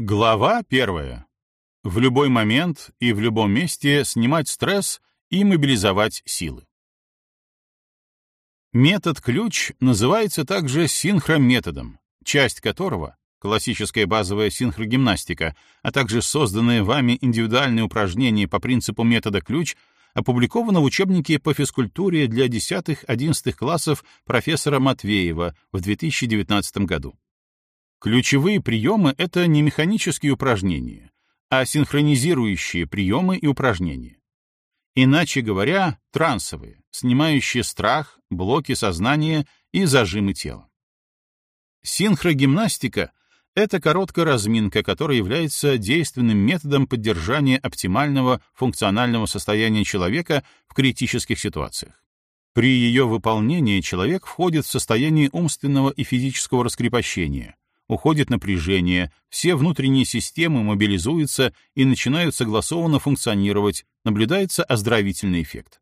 Глава первая. В любой момент и в любом месте снимать стресс и мобилизовать силы. Метод ключ называется также синхрометодом, часть которого — классическая базовая синхрогимнастика, а также созданные вами индивидуальные упражнения по принципу метода ключ опубликовано в учебнике по физкультуре для 10-11 классов профессора Матвеева в 2019 году. Ключевые приемы — это не механические упражнения, а синхронизирующие приемы и упражнения. Иначе говоря, трансовые, снимающие страх, блоки сознания и зажимы тела. Синхрогимнастика — это короткая разминка, которая является действенным методом поддержания оптимального функционального состояния человека в критических ситуациях. При ее выполнении человек входит в состояние умственного и физического раскрепощения, уходит напряжение, все внутренние системы мобилизуются и начинают согласованно функционировать, наблюдается оздоровительный эффект.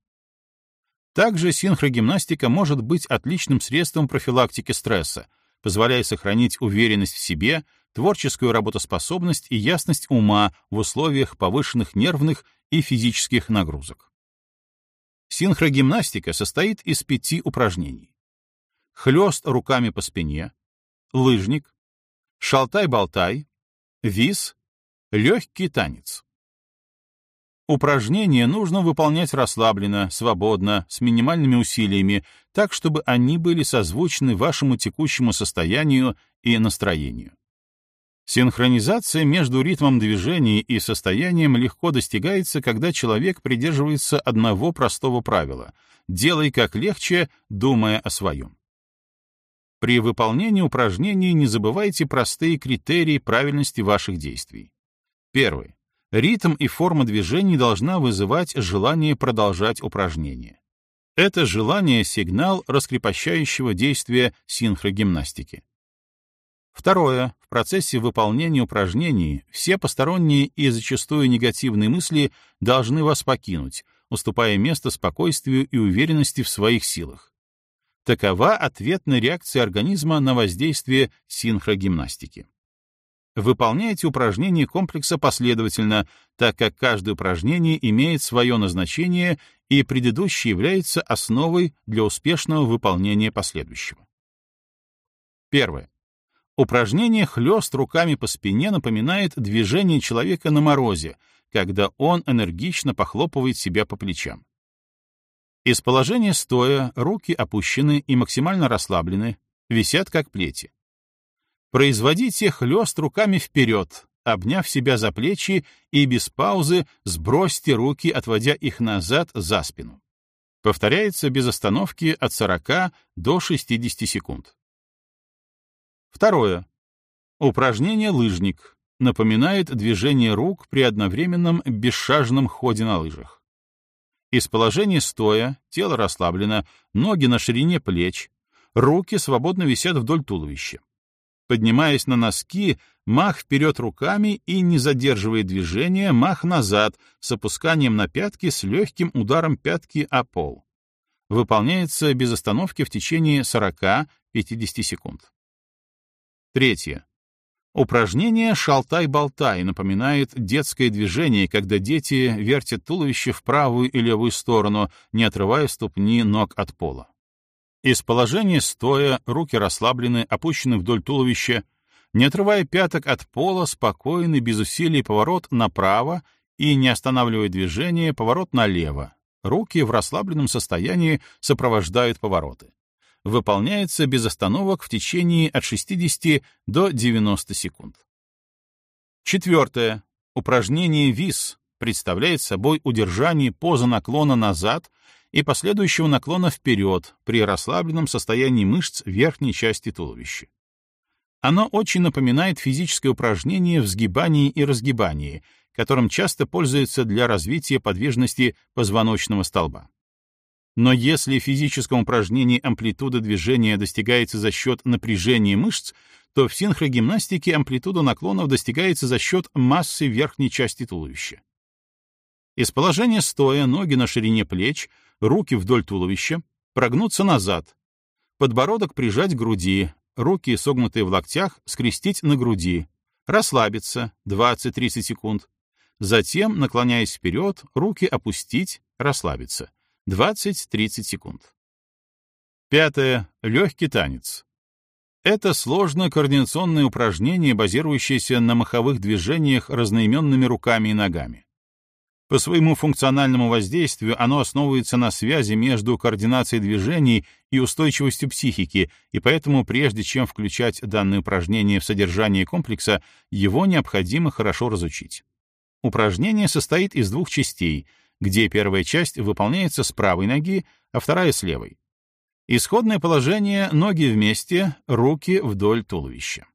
Также синхрогимнастика может быть отличным средством профилактики стресса, позволяя сохранить уверенность в себе, творческую работоспособность и ясность ума в условиях повышенных нервных и физических нагрузок. Синхрогимнастика состоит из пяти упражнений. Хлёст руками по спине, лыжник, шалтай-болтай, вис, легкий танец. Упражнения нужно выполнять расслабленно, свободно, с минимальными усилиями, так, чтобы они были созвучны вашему текущему состоянию и настроению. Синхронизация между ритмом движения и состоянием легко достигается, когда человек придерживается одного простого правила — делай как легче, думая о своем. При выполнении упражнений не забывайте простые критерии правильности ваших действий. Первый. Ритм и форма движений должна вызывать желание продолжать упражнение. Это желание — сигнал раскрепощающего действия синхрогимнастики. Второе. В процессе выполнения упражнений все посторонние и зачастую негативные мысли должны вас покинуть, уступая место спокойствию и уверенности в своих силах. Такова ответная реакция организма на воздействие синхрогимнастики. Выполняйте упражнения комплекса последовательно, так как каждое упражнение имеет свое назначение и предыдущее является основой для успешного выполнения последующего. Первое. Упражнение хлёст руками по спине напоминает движение человека на морозе, когда он энергично похлопывает себя по плечам. Из положения стоя руки опущены и максимально расслаблены, висят как плети. Производите хлёст руками вперед, обняв себя за плечи и без паузы сбросьте руки, отводя их назад за спину. Повторяется без остановки от 40 до 60 секунд. Второе. Упражнение «Лыжник» напоминает движение рук при одновременном бесшажном ходе на лыжах. Из положения стоя, тело расслаблено, ноги на ширине плеч, руки свободно висят вдоль туловища. Поднимаясь на носки, мах вперед руками и, не задерживая движения, мах назад с опусканием на пятки с легким ударом пятки о пол. Выполняется без остановки в течение 40-50 секунд. Третье. Упражнение «шалтай-болтай» напоминает детское движение, когда дети вертят туловище в правую и левую сторону, не отрывая ступни ног от пола. Из положения стоя, руки расслаблены, опущены вдоль туловища, не отрывая пяток от пола, спокойный, без усилий поворот направо и, не останавливая движение, поворот налево. Руки в расслабленном состоянии сопровождают повороты выполняется без остановок в течение от 60 до 90 секунд. Четвертое. Упражнение ВИС представляет собой удержание позы наклона назад и последующего наклона вперед при расслабленном состоянии мышц верхней части туловища. Оно очень напоминает физическое упражнение в сгибании и разгибании, которым часто пользуются для развития подвижности позвоночного столба. Но если в физическом упражнении амплитуда движения достигается за счет напряжения мышц, то в синхрогимнастике амплитуда наклонов достигается за счет массы верхней части туловища. Из положения стоя ноги на ширине плеч, руки вдоль туловища, прогнуться назад, подбородок прижать к груди, руки, согнутые в локтях, скрестить на груди, расслабиться 20-30 секунд, затем, наклоняясь вперед, руки опустить, расслабиться 20-30 секунд. Пятое. Легкий танец. Это сложное координационное упражнение, базирующееся на маховых движениях разноименными руками и ногами. По своему функциональному воздействию оно основывается на связи между координацией движений и устойчивостью психики, и поэтому прежде чем включать данное упражнение в содержание комплекса, его необходимо хорошо разучить. Упражнение состоит из двух частей, где первая часть выполняется с правой ноги, а вторая — с левой. Исходное положение — ноги вместе, руки вдоль туловища.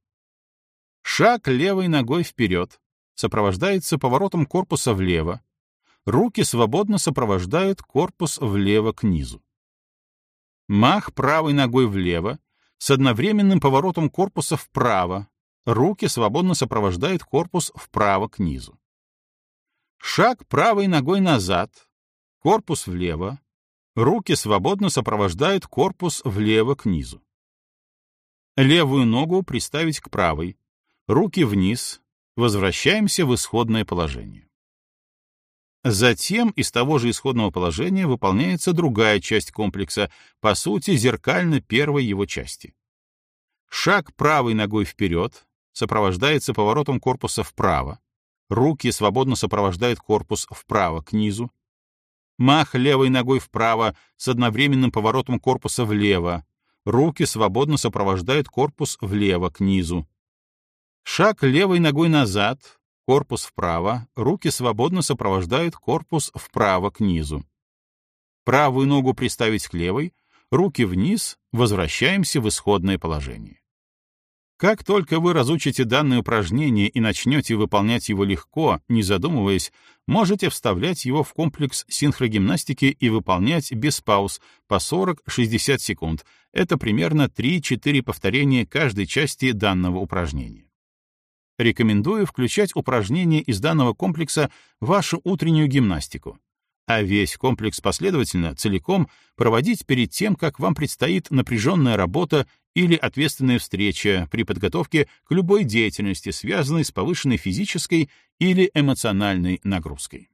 Шаг левой ногой вперед сопровождается поворотом корпуса влево, руки свободно сопровождают корпус влево к низу. Мах правой ногой влево с одновременным поворотом корпуса вправо, руки свободно сопровождают корпус вправо к низу. Шаг правой ногой назад, корпус влево, руки свободно сопровождают корпус влево к низу. Левую ногу приставить к правой, руки вниз, возвращаемся в исходное положение. Затем из того же исходного положения выполняется другая часть комплекса, по сути, зеркально первой его части. Шаг правой ногой вперед сопровождается поворотом корпуса вправо, руки свободно сопровождают корпус вправо к низу, мах левой ногой вправо с одновременным поворотом корпуса влево, руки свободно сопровождают корпус влево к низу, шаг левой ногой назад, корпус вправо, руки свободно сопровождают корпус вправо к низу. Правую ногу приставить к левой, руки вниз, возвращаемся в исходное положение. Как только вы разучите данное упражнение и начнете выполнять его легко, не задумываясь, можете вставлять его в комплекс синхрогимнастики и выполнять без пауз по 40-60 секунд. Это примерно 3-4 повторения каждой части данного упражнения. Рекомендую включать упражнения из данного комплекса в вашу утреннюю гимнастику, а весь комплекс последовательно, целиком, проводить перед тем, как вам предстоит напряженная работа или ответственная встреча при подготовке к любой деятельности, связанной с повышенной физической или эмоциональной нагрузкой.